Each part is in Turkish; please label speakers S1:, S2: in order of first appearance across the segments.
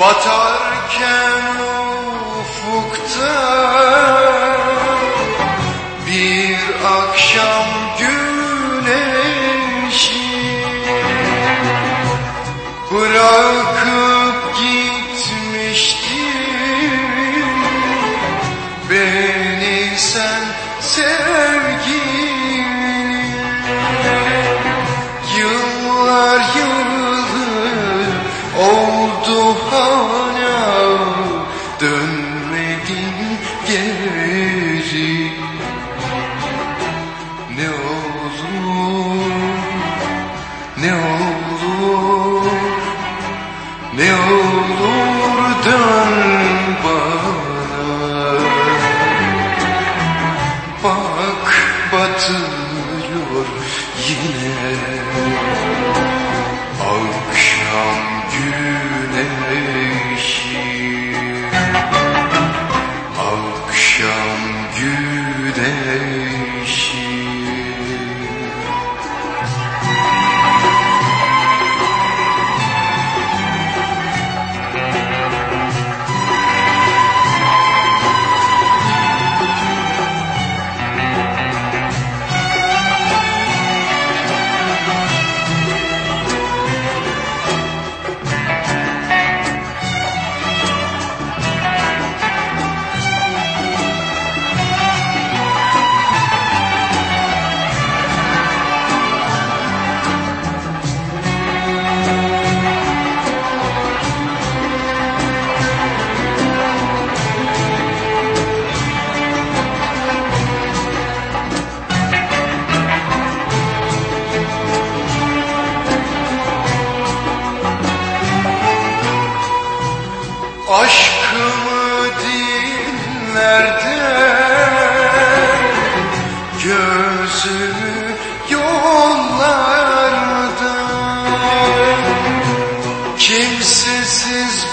S1: Batarken ufukta bir akşam güneşi geri ne olur ne olur ne olur dön bana. Bak batıyor day. Kimsesiz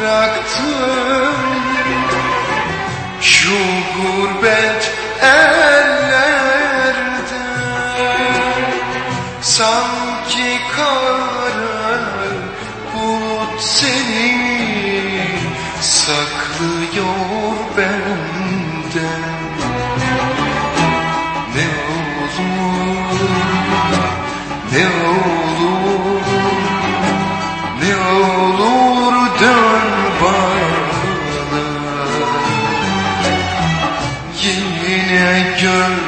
S1: bıraktım Şu gurbet ellerde Sanki kara bulut seni Saklıyor benden. Ne olur, ne olur. Good.